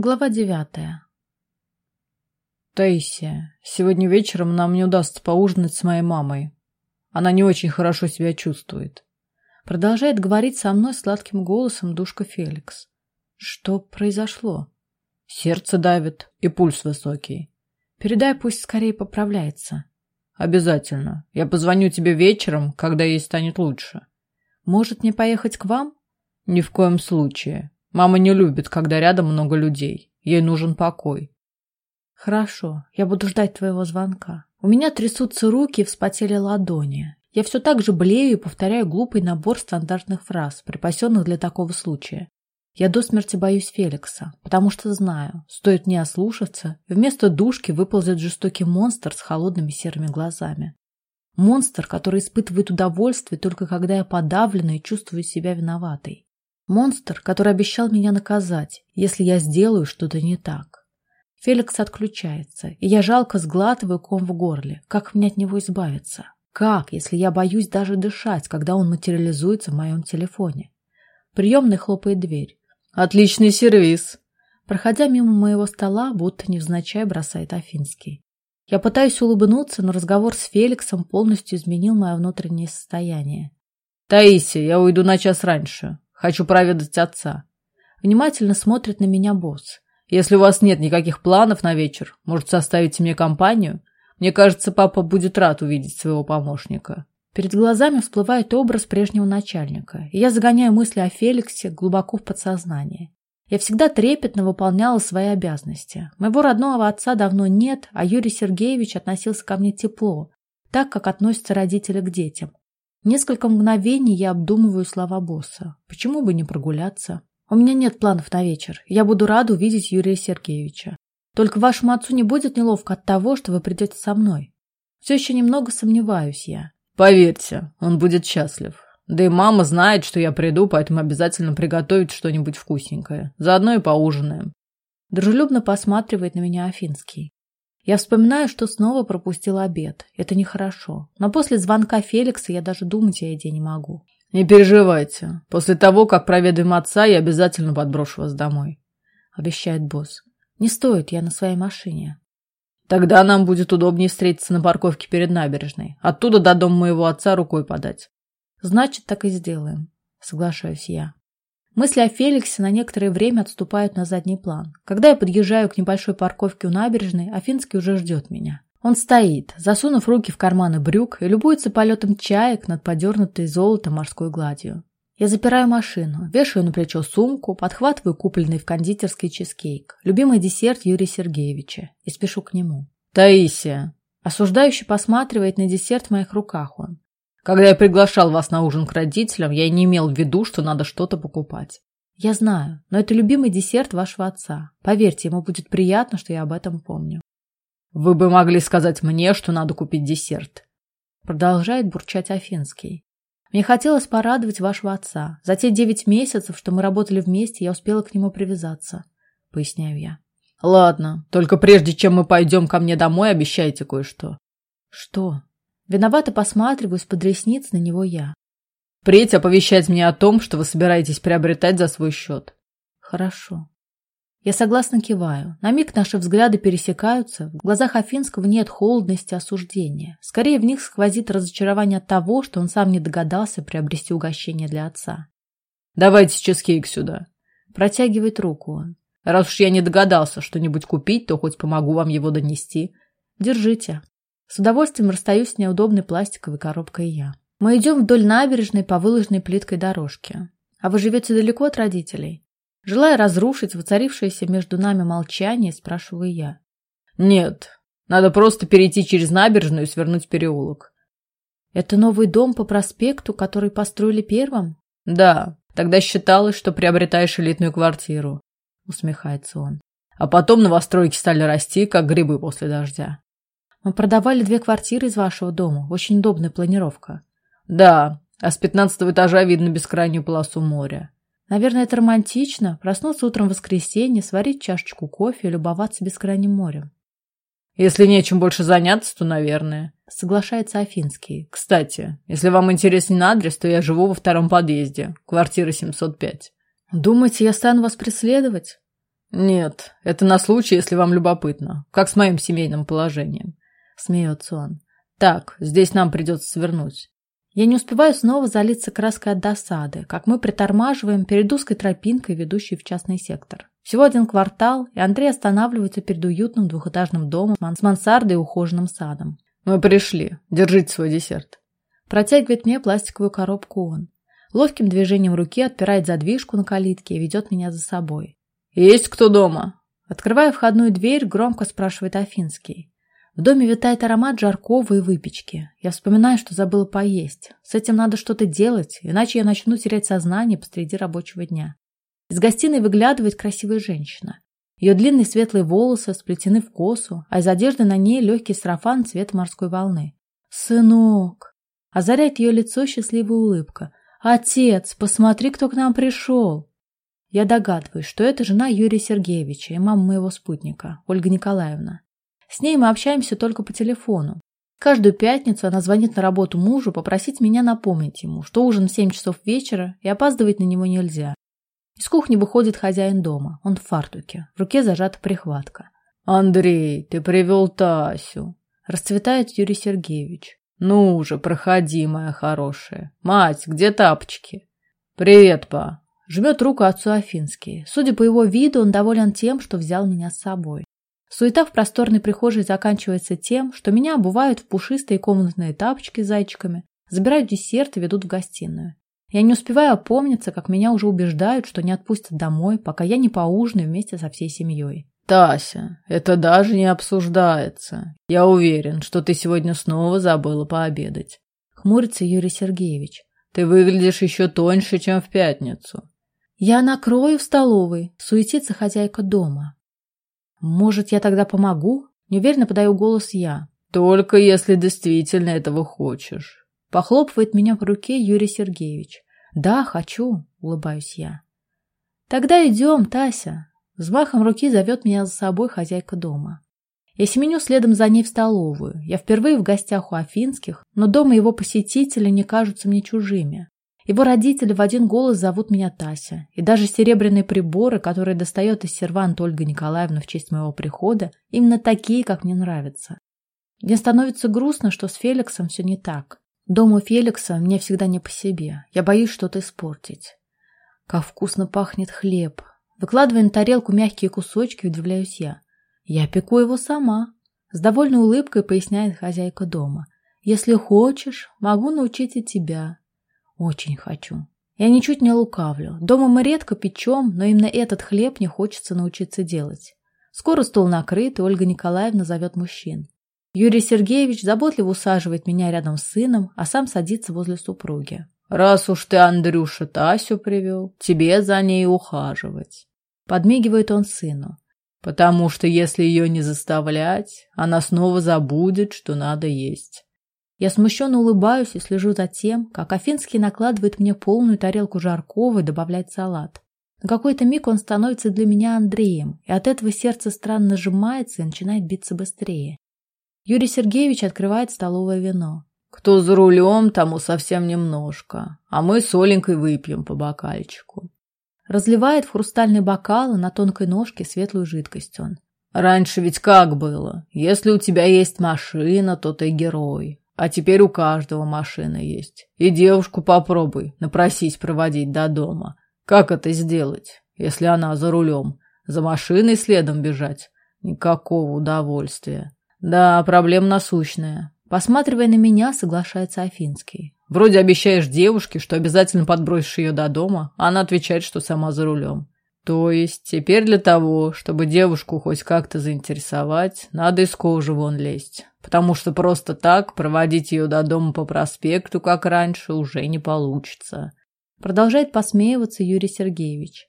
Глава девятая. Таисия, сегодня вечером нам не удастся поужинать с моей мамой. Она не очень хорошо себя чувствует. Продолжает говорить со мной сладким голосом душка Феликс. Что произошло? Сердце давит и пульс высокий. Передай, пусть скорее поправляется. Обязательно. Я позвоню тебе вечером, когда ей станет лучше. Может, не поехать к вам? Ни в коем случае. Мама не любит, когда рядом много людей. Ей нужен покой. Хорошо, я буду ждать твоего звонка. У меня трясутся руки и вспотели ладони. Я все так же блею и повторяю глупый набор стандартных фраз, припасенных для такого случая. Я до смерти боюсь Феликса, потому что знаю, стоит мне ослушаться, вместо душки выползет жестокий монстр с холодными серыми глазами. Монстр, который испытывает удовольствие только когда я подавлена и чувствую себя виноватой. Монстр, который обещал меня наказать, если я сделаю что-то не так. Феликс отключается, и я жалко сглатываю ком в горле. Как мне от него избавиться? Как, если я боюсь даже дышать, когда он материализуется в моем телефоне? Приемный хлопает дверь. «Отличный сервис!» Проходя мимо моего стола, будто невзначай бросает Афинский. Я пытаюсь улыбнуться, но разговор с Феликсом полностью изменил мое внутреннее состояние. «Таисия, я уйду на час раньше. Хочу проведать отца. Внимательно смотрит на меня босс. Если у вас нет никаких планов на вечер, может, составите мне компанию? Мне кажется, папа будет рад увидеть своего помощника. Перед глазами всплывает образ прежнего начальника, и я загоняю мысли о Феликсе глубоко в подсознание. Я всегда трепетно выполняла свои обязанности. Моего родного отца давно нет, а Юрий Сергеевич относился ко мне тепло, так, как относятся родители к детям. Несколько мгновений я обдумываю слова босса. Почему бы не прогуляться? У меня нет планов на вечер. Я буду рада увидеть Юрия Сергеевича. Только вашему отцу не будет неловко от того, что вы придете со мной. Все еще немного сомневаюсь я. Поверьте, он будет счастлив. Да и мама знает, что я приду, поэтому обязательно приготовит что-нибудь вкусненькое. Заодно и поужинаем. Дружелюбно посматривает на меня Афинский. Я вспоминаю, что снова пропустила обед. Это нехорошо. Но после звонка Феликса я даже думать о еде не могу. Не переживайте. После того, как проведаем отца, я обязательно подброшу вас домой. Обещает босс. Не стоит, я на своей машине. Тогда нам будет удобнее встретиться на парковке перед набережной. Оттуда до дома моего отца рукой подать. Значит, так и сделаем. Соглашаюсь я. Мысли о Феликсе на некоторое время отступают на задний план. Когда я подъезжаю к небольшой парковке у набережной, Афинский уже ждет меня. Он стоит, засунув руки в карманы брюк и любуется полетом чаек над подернутой золотом морской гладью. Я запираю машину, вешаю на плечо сумку, подхватываю купленный в кондитерской чизкейк, любимый десерт Юрия Сергеевича, и спешу к нему. «Таисия!» Осуждающе посматривает на десерт в моих руках он. Когда я приглашал вас на ужин к родителям, я не имел в виду, что надо что-то покупать. Я знаю, но это любимый десерт вашего отца. Поверьте, ему будет приятно, что я об этом помню. Вы бы могли сказать мне, что надо купить десерт. Продолжает бурчать Афинский. Мне хотелось порадовать вашего отца. За те девять месяцев, что мы работали вместе, я успела к нему привязаться. Поясняю я. Ладно, только прежде чем мы пойдем ко мне домой, обещайте кое-что. Что? Виновато посматриваюсь под ресниц на него я. Впредь оповещать мне о том, что вы собираетесь приобретать за свой счет. Хорошо. Я согласно киваю. На миг наши взгляды пересекаются. В глазах Афинского нет холодности осуждения. Скорее в них сквозит разочарование от того, что он сам не догадался приобрести угощение для отца. «Давайте чизкейк сюда». Протягивает руку он. «Раз уж я не догадался что-нибудь купить, то хоть помогу вам его донести». «Держите». С удовольствием расстаюсь с неудобной пластиковой коробкой я. Мы идем вдоль набережной по выложенной плиткой дорожке. А вы живете далеко от родителей? Желая разрушить воцарившееся между нами молчание, спрашиваю я. Нет, надо просто перейти через набережную и свернуть переулок. Это новый дом по проспекту, который построили первым? Да, тогда считалось, что приобретаешь элитную квартиру, усмехается он. А потом новостройки стали расти, как грибы после дождя. Мы продавали две квартиры из вашего дома. Очень удобная планировка. Да, а с пятнадцатого этажа видно бескрайнюю полосу моря. Наверное, это романтично. Проснуться утром в воскресенье, сварить чашечку кофе и любоваться бескрайним морем. Если нечем больше заняться, то, наверное. Соглашается Афинский. Кстати, если вам интересен адрес, то я живу во втором подъезде, квартира 705. Думаете, я стану вас преследовать? Нет, это на случай, если вам любопытно. Как с моим семейным положением. Смеется он. Так, здесь нам придется свернуть. Я не успеваю снова залиться краской от досады, как мы притормаживаем перед узкой тропинкой, ведущей в частный сектор. Всего один квартал, и Андрей останавливается перед уютным двухэтажным домом с мансардой и ухоженным садом. «Мы пришли. Держите свой десерт». Протягивает мне пластиковую коробку он. Ловким движением руки отпирает задвижку на калитке и ведет меня за собой. «Есть кто дома?» Открывая входную дверь, громко спрашивает Афинский. В доме витает аромат жаркого и выпечки. Я вспоминаю, что забыла поесть. С этим надо что-то делать, иначе я начну терять сознание посреди рабочего дня. Из гостиной выглядывает красивая женщина. Ее длинные светлые волосы сплетены в косу, а из одежды на ней легкий сарафан цвета морской волны. «Сынок!» Озаряет ее лицо счастливая улыбка. «Отец, посмотри, кто к нам пришел!» Я догадываюсь, что это жена Юрия Сергеевича и мама моего спутника, Ольга Николаевна. С ней мы общаемся только по телефону. Каждую пятницу она звонит на работу мужу попросить меня напомнить ему, что ужин в 7 часов вечера и опаздывать на него нельзя. Из кухни выходит хозяин дома. Он в фартуке. В руке зажата прихватка. «Андрей, ты привел Тасю!» Расцветает Юрий Сергеевич. «Ну уже, проходи, моя хорошая. Мать, где тапочки?» «Привет, па!» Жмет руку отцу Афинский. Судя по его виду, он доволен тем, что взял меня с собой. Суета в просторной прихожей заканчивается тем, что меня обувают в пушистые комнатные тапочки с зайчиками, забирают десерт и ведут в гостиную. Я не успеваю опомниться, как меня уже убеждают, что не отпустят домой, пока я не поужинаю вместе со всей семьей. «Тася, это даже не обсуждается. Я уверен, что ты сегодня снова забыла пообедать». Хмурится Юрий Сергеевич. «Ты выглядишь еще тоньше, чем в пятницу». «Я накрою в столовой», — суетится хозяйка дома. «Может, я тогда помогу?» Неуверенно подаю голос я. «Только если действительно этого хочешь». Похлопывает меня по руке Юрий Сергеевич. «Да, хочу», — улыбаюсь я. «Тогда идем, Тася». Взмахом руки зовет меня за собой хозяйка дома. Я семеню следом за ней в столовую. Я впервые в гостях у Афинских, но дома его посетители не кажутся мне чужими. Его родители в один голос зовут меня Тася, и даже серебряные приборы, которые достает из серванта Ольга Николаевна в честь моего прихода, именно такие, как мне нравятся. Мне становится грустно, что с Феликсом все не так. Дома Феликса мне всегда не по себе. Я боюсь что-то испортить. Как вкусно пахнет хлеб. Выкладывая на тарелку мягкие кусочки, удивляюсь я. Я пеку его сама. С довольной улыбкой поясняет хозяйка дома. Если хочешь, могу научить и тебя. Очень хочу. Я ничуть не лукавлю. Дома мы редко печем, но именно этот хлеб мне хочется научиться делать. Скоро стол накрыт, и Ольга Николаевна зовет мужчин. Юрий Сергеевич заботливо усаживает меня рядом с сыном, а сам садится возле супруги. «Раз уж ты, Андрюша, Тасю привел, тебе за ней ухаживать», — подмигивает он сыну. «Потому что если ее не заставлять, она снова забудет, что надо есть. Я смущенно улыбаюсь и слежу за тем, как Афинский накладывает мне полную тарелку жаркого и добавляет салат. На какой-то миг он становится для меня Андреем, и от этого сердце странно сжимается и начинает биться быстрее. Юрий Сергеевич открывает столовое вино. «Кто за рулем, тому совсем немножко, а мы с Оленькой выпьем по бокальчику». Разливает в хрустальный бокал и на тонкой ножке светлую жидкость он. «Раньше ведь как было? Если у тебя есть машина, то ты герой. А теперь у каждого машина есть. И девушку попробуй напросись проводить до дома. Как это сделать, если она за рулем? За машиной следом бежать? Никакого удовольствия. Да, проблема насущная. Посматривая на меня, соглашается Афинский. Вроде обещаешь девушке, что обязательно подбросишь ее до дома, а она отвечает, что сама за рулем. То есть теперь для того, чтобы девушку хоть как-то заинтересовать, надо из кожи вон лезть. Потому что просто так проводить ее до дома по проспекту, как раньше, уже не получится. Продолжает посмеиваться Юрий Сергеевич.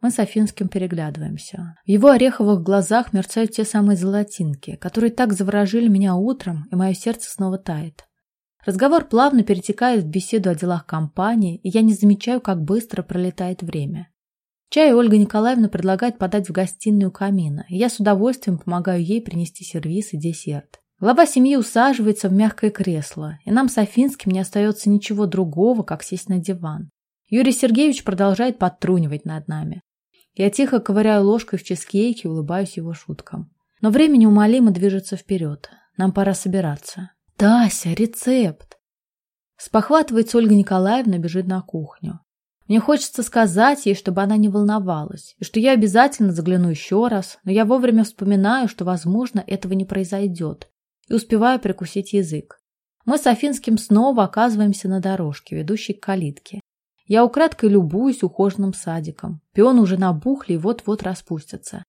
Мы с Афинским переглядываемся. В его ореховых глазах мерцают те самые золотинки, которые так заворожили меня утром, и мое сердце снова тает. Разговор плавно перетекает в беседу о делах компании, и я не замечаю, как быстро пролетает время. Чай Ольга Николаевна предлагает подать в гостиную камина, и я с удовольствием помогаю ей принести сервиз и десерт. Глава семьи усаживается в мягкое кресло, и нам с Афинским не остается ничего другого, как сесть на диван. Юрий Сергеевич продолжает подтрунивать над нами. Я тихо ковыряю ложкой в чизкейке и улыбаюсь его шуткам. Но время неумолимо движется вперед. Нам пора собираться. «Тася, рецепт!» Спохватывается Ольга Николаевна, бежит на кухню. Мне хочется сказать ей, чтобы она не волновалась, и что я обязательно загляну еще раз, но я вовремя вспоминаю, что, возможно, этого не произойдет, и успеваю прикусить язык. Мы с Афинским снова оказываемся на дорожке, ведущей к калитке. Я украдкой любуюсь ухоженным садиком. Пионы уже набухли и вот-вот распустятся.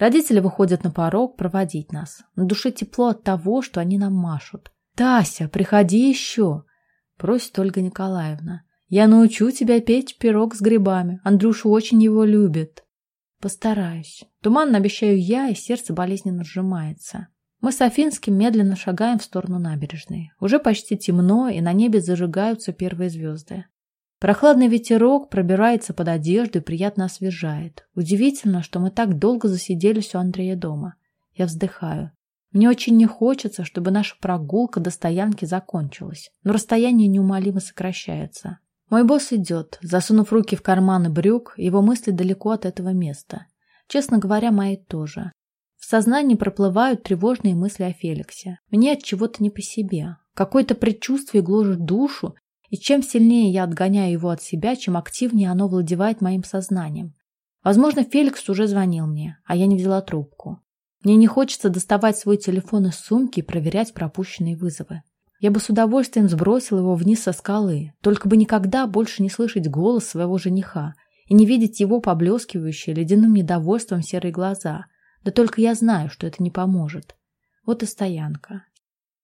Родители выходят на порог проводить нас. На душе тепло от того, что они нам машут. «Тася, приходи еще!» – просит Ольга Николаевна. Я научу тебя печь пирог с грибами. Андрюша очень его любит. Постараюсь. Туманно обещаю я, и сердце болезненно сжимается. Мы с Афинским медленно шагаем в сторону набережной. Уже почти темно, и на небе зажигаются первые звезды. Прохладный ветерок пробирается под одежду и приятно освежает. Удивительно, что мы так долго засиделись у Андрея дома. Я вздыхаю. Мне очень не хочется, чтобы наша прогулка до стоянки закончилась, но расстояние неумолимо сокращается. Мой босс идет, засунув руки в карманы брюк, его мысли далеко от этого места. Честно говоря, мои тоже. В сознании проплывают тревожные мысли о Феликсе. Мне от чего-то не по себе. Какое-то предчувствие гложет душу, и чем сильнее я отгоняю его от себя, чем активнее оно владевает моим сознанием. Возможно, Феликс уже звонил мне, а я не взяла трубку. Мне не хочется доставать свой телефон из сумки и проверять пропущенные вызовы. Я бы с удовольствием сбросил его вниз со скалы, только бы никогда больше не слышать голос своего жениха и не видеть его поблескивающие ледяным недовольством серые глаза. Да только я знаю, что это не поможет. Вот и стоянка.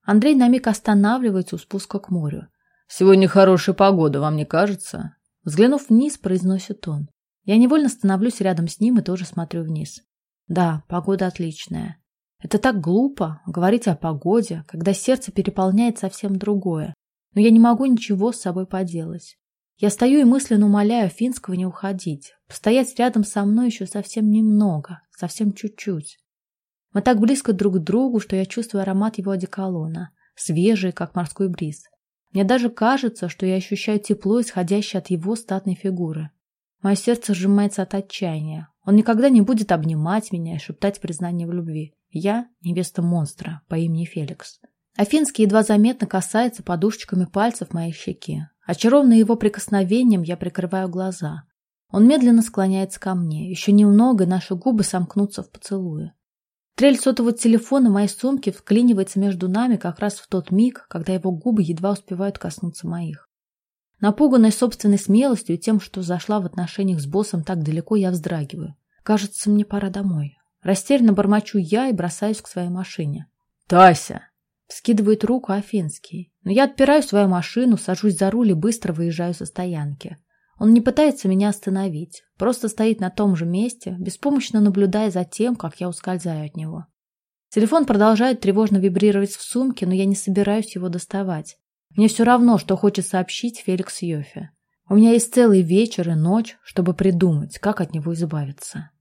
Андрей на миг останавливается у спуска к морю. «Сегодня хорошая погода, вам не кажется?» Взглянув вниз, произносит он. Я невольно становлюсь рядом с ним и тоже смотрю вниз. Да, погода отличная. Это так глупо говорить о погоде, когда сердце переполняет совсем другое. Но я не могу ничего с собой поделать. Я стою и мысленно умоляю Финского не уходить. Постоять рядом со мной еще совсем немного, совсем чуть-чуть. Мы так близко друг к другу, что я чувствую аромат его одеколона, свежий, как морской бриз. Мне даже кажется, что я ощущаю тепло, исходящее от его статной фигуры. Мое сердце сжимается от отчаяния. Он никогда не будет обнимать меня и шептать признание в любви. Я – невеста монстра по имени Феликс. Афинский едва заметно касается подушечками пальцев моей щеки. Очарованный его прикосновением, я прикрываю глаза. Он медленно склоняется ко мне. Еще немного, наши губы сомкнутся в поцелуе. Трель сотового телефона моей сумке вклинивается между нами как раз в тот миг, когда его губы едва успевают коснуться моих. Напуганной собственной смелостью и тем, что зашла в отношениях с боссом так далеко, я вздрагиваю. Кажется, мне пора домой. Растерянно бормочу я и бросаюсь к своей машине. «Тася!» Вскидывает руку Афинский. Но я отпираю свою машину, сажусь за руль и быстро выезжаю со стоянки. Он не пытается меня остановить, просто стоит на том же месте, беспомощно наблюдая за тем, как я ускользаю от него. Телефон продолжает тревожно вибрировать в сумке, но я не собираюсь его доставать. Мне все равно, что хочет сообщить Феликс Йофе. У меня есть целый вечер и ночь, чтобы придумать, как от него избавиться.